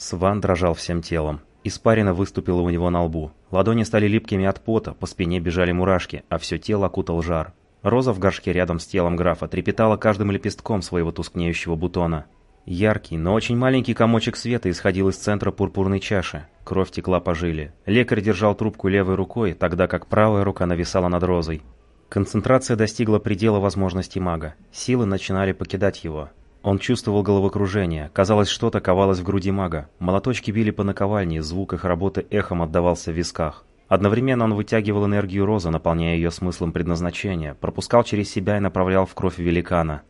Сван дрожал всем телом. Испарина выступила у него на лбу. Ладони стали липкими от пота, по спине бежали мурашки, а все тело окутал жар. Роза в горшке рядом с телом графа трепетала каждым лепестком своего тускнеющего бутона. Яркий, но очень маленький комочек света исходил из центра пурпурной чаши. Кровь текла по жиле. Лекарь держал трубку левой рукой, тогда как правая рука нависала над розой. Концентрация достигла предела возможностей мага. Силы начинали покидать его. Он чувствовал головокружение. Казалось, что-то ковалось в груди мага. Молоточки били по наковальне, звук их работы эхом отдавался в висках. Одновременно он вытягивал энергию розы, наполняя ее смыслом предназначения, пропускал через себя и направлял в кровь великана.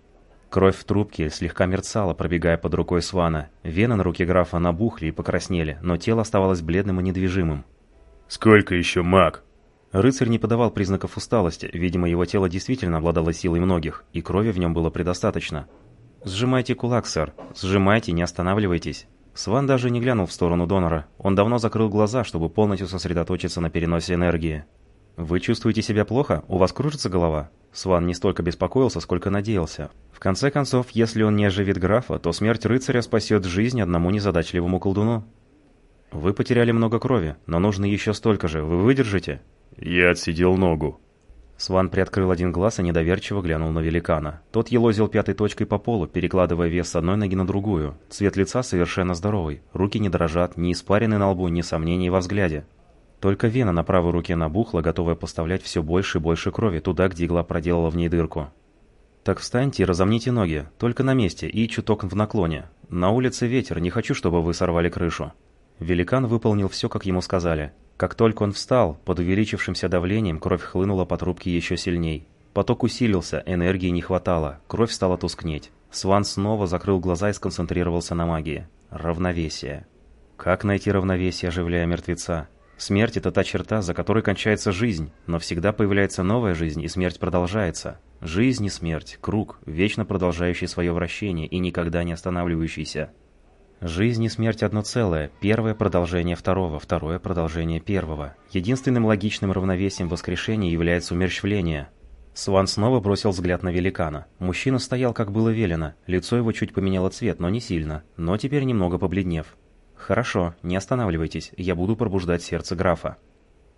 Кровь в трубке слегка мерцала, пробегая под рукой Свана. Вены на руке графа набухли и покраснели, но тело оставалось бледным и недвижимым. «Сколько еще маг?» Рыцарь не подавал признаков усталости, видимо, его тело действительно обладало силой многих, и крови в нем было предостаточно. «Сжимайте кулак, сэр. Сжимайте, не останавливайтесь». Сван даже не глянул в сторону донора. Он давно закрыл глаза, чтобы полностью сосредоточиться на переносе энергии. «Вы чувствуете себя плохо? У вас кружится голова?» Сван не столько беспокоился, сколько надеялся. В конце концов, если он не оживит графа, то смерть рыцаря спасет жизнь одному незадачливому колдуну. «Вы потеряли много крови, но нужно еще столько же. Вы выдержите?» «Я отсидел ногу», Сван приоткрыл один глаз и недоверчиво глянул на великана. Тот елозил пятой точкой по полу, перекладывая вес с одной ноги на другую. Цвет лица совершенно здоровый. Руки не дрожат, ни испарены на лбу, ни сомнений во взгляде. Только вена на правой руке набухла, готовая поставлять все больше и больше крови туда, где игла проделала в ней дырку. «Так встаньте и разомните ноги, только на месте и чуток в наклоне. На улице ветер, не хочу, чтобы вы сорвали крышу». Великан выполнил все, как ему сказали. Как только он встал, под увеличившимся давлением кровь хлынула по трубке еще сильней. Поток усилился, энергии не хватало, кровь стала тускнеть. Сван снова закрыл глаза и сконцентрировался на магии. Равновесие. Как найти равновесие, оживляя мертвеца? Смерть – это та черта, за которой кончается жизнь, но всегда появляется новая жизнь, и смерть продолжается. Жизнь и смерть – круг, вечно продолжающий свое вращение и никогда не останавливающийся. Жизнь и смерть одно целое, первое продолжение второго, второе продолжение первого. Единственным логичным равновесием воскрешения является умерщвление. Сван снова бросил взгляд на великана. Мужчина стоял, как было велено, лицо его чуть поменяло цвет, но не сильно, но теперь немного побледнев. «Хорошо, не останавливайтесь, я буду пробуждать сердце графа».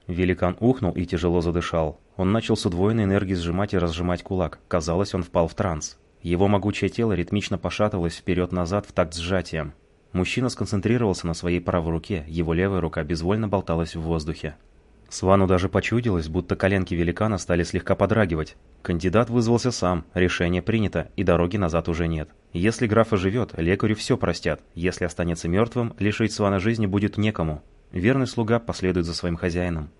Великан ухнул и тяжело задышал. Он начал с удвоенной энергией сжимать и разжимать кулак. Казалось, он впал в транс. Его могучее тело ритмично пошатывалось вперед-назад в такт сжатием. Мужчина сконцентрировался на своей правой руке, его левая рука безвольно болталась в воздухе. Свану даже почудилось, будто коленки великана стали слегка подрагивать. Кандидат вызвался сам, решение принято, и дороги назад уже нет. Если граф оживет, лекарю все простят. Если останется мертвым, лишить Свана жизни будет некому. Верный слуга последует за своим хозяином.